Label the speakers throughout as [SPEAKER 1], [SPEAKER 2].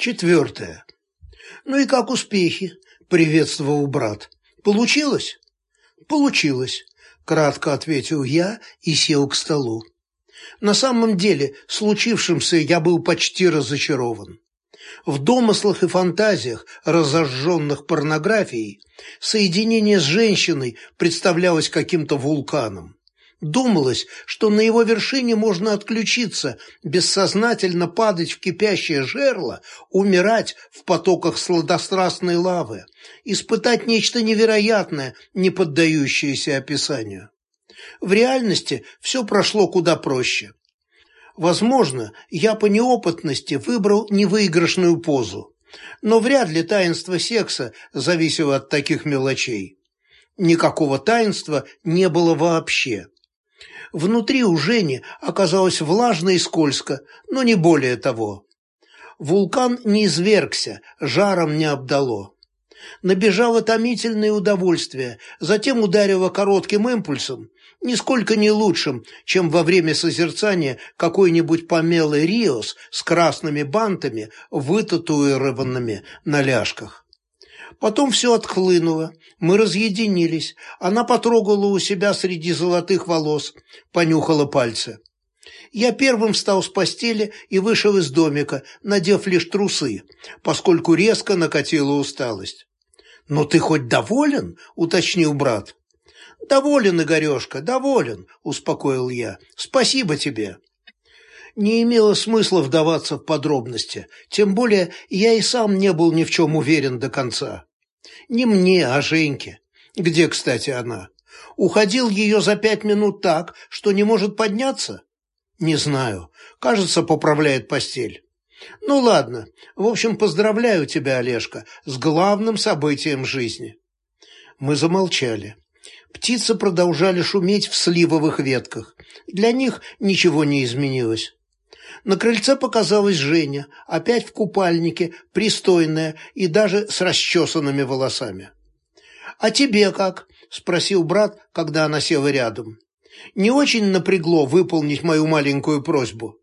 [SPEAKER 1] Четвертое. «Ну и как успехи?» – приветствовал брат. «Получилось?» «Получилось», – кратко ответил я и сел к столу. На самом деле, случившимся я был почти разочарован. В домыслах и фантазиях, разожженных порнографией, соединение с женщиной представлялось каким-то вулканом. Думалось, что на его вершине можно отключиться, бессознательно падать в кипящее жерло, умирать в потоках сладострастной лавы, испытать нечто невероятное, не поддающееся описанию. В реальности все прошло куда проще. Возможно, я по неопытности выбрал невыигрышную позу, но вряд ли таинство секса зависело от таких мелочей. Никакого таинства не было вообще. Внутри у Жени оказалось влажно и скользко, но не более того. Вулкан не извергся, жаром не обдало. Набежало томительное удовольствие, затем ударило коротким импульсом, нисколько не лучшим, чем во время созерцания какой-нибудь помелый риос с красными бантами, вытатуированными на ляжках. Потом все отхлынуло, мы разъединились. Она потрогала у себя среди золотых волос, понюхала пальцы. Я первым встал с постели и вышел из домика, надев лишь трусы, поскольку резко накатила усталость. «Но ты хоть доволен?» – уточнил брат. «Доволен, Игорешка, доволен», – успокоил я. «Спасибо тебе». Не имело смысла вдаваться в подробности, тем более я и сам не был ни в чем уверен до конца. Не мне, а Женьке. Где, кстати, она? Уходил ее за пять минут так, что не может подняться? Не знаю. Кажется, поправляет постель. Ну ладно. В общем, поздравляю тебя, Олежка, с главным событием жизни. Мы замолчали. Птицы продолжали шуметь в сливовых ветках. Для них ничего не изменилось. На крыльце показалась Женя, опять в купальнике, пристойная и даже с расчесанными волосами. «А тебе как?» – спросил брат, когда она села рядом. «Не очень напрягло выполнить мою маленькую просьбу?»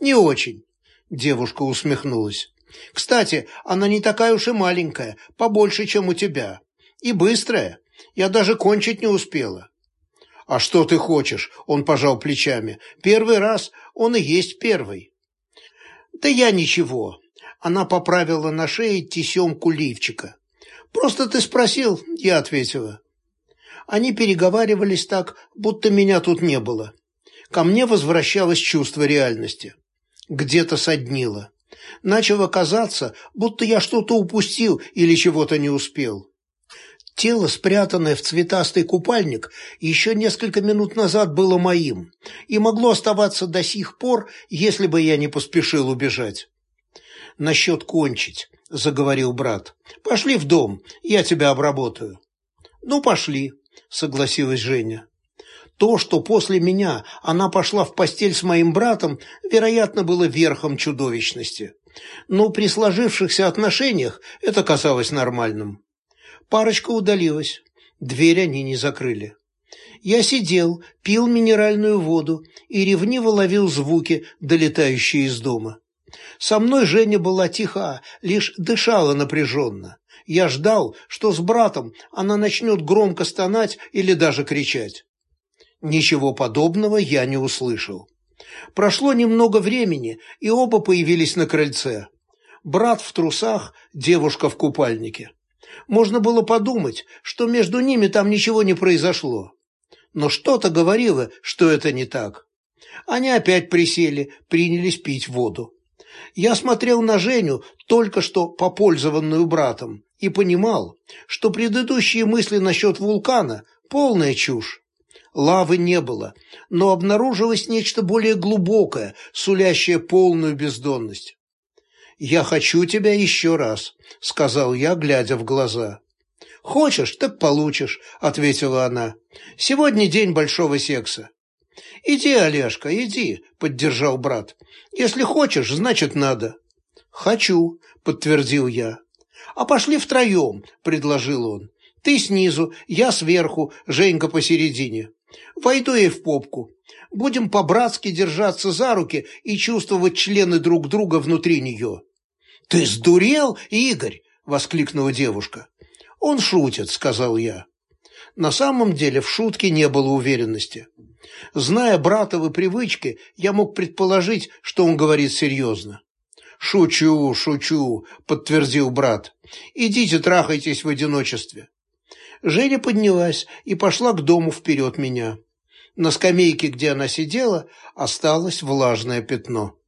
[SPEAKER 1] «Не очень», – девушка усмехнулась. «Кстати, она не такая уж и маленькая, побольше, чем у тебя. И быстрая. Я даже кончить не успела». «А что ты хочешь?» – он пожал плечами. «Первый раз он и есть первый». «Да я ничего». Она поправила на шее тесемку лифчика. «Просто ты спросил», – я ответила. Они переговаривались так, будто меня тут не было. Ко мне возвращалось чувство реальности. Где-то соднило. Начало казаться, будто я что-то упустил или чего-то не успел. Тело, спрятанное в цветастый купальник, еще несколько минут назад было моим и могло оставаться до сих пор, если бы я не поспешил убежать. «Насчет кончить», — заговорил брат. «Пошли в дом, я тебя обработаю». «Ну, пошли», — согласилась Женя. То, что после меня она пошла в постель с моим братом, вероятно, было верхом чудовищности. Но при сложившихся отношениях это казалось нормальным. Парочка удалилась. Дверь они не закрыли. Я сидел, пил минеральную воду и ревниво ловил звуки, долетающие из дома. Со мной Женя была тиха, лишь дышала напряженно. Я ждал, что с братом она начнет громко стонать или даже кричать. Ничего подобного я не услышал. Прошло немного времени, и оба появились на крыльце. Брат в трусах, девушка в купальнике. Можно было подумать, что между ними там ничего не произошло. Но что-то говорило, что это не так. Они опять присели, принялись пить воду. Я смотрел на Женю, только что попользованную братом, и понимал, что предыдущие мысли насчет вулкана – полная чушь. Лавы не было, но обнаружилось нечто более глубокое, сулящее полную бездонность. «Я хочу тебя еще раз», — сказал я, глядя в глаза. «Хочешь, так получишь», — ответила она. «Сегодня день большого секса». «Иди, Олежка, иди», — поддержал брат. «Если хочешь, значит, надо». «Хочу», — подтвердил я. «А пошли втроем», — предложил он. «Ты снизу, я сверху, Женька посередине. Войду ей в попку. Будем по-братски держаться за руки и чувствовать члены друг друга внутри нее. «Ты сдурел, Игорь?» – воскликнула девушка. «Он шутит», – сказал я. На самом деле в шутке не было уверенности. Зная братовы привычки, я мог предположить, что он говорит серьезно. «Шучу, шучу», – подтвердил брат. «Идите трахайтесь в одиночестве». Женя поднялась и пошла к дому вперед меня. На скамейке, где она сидела, осталось влажное пятно.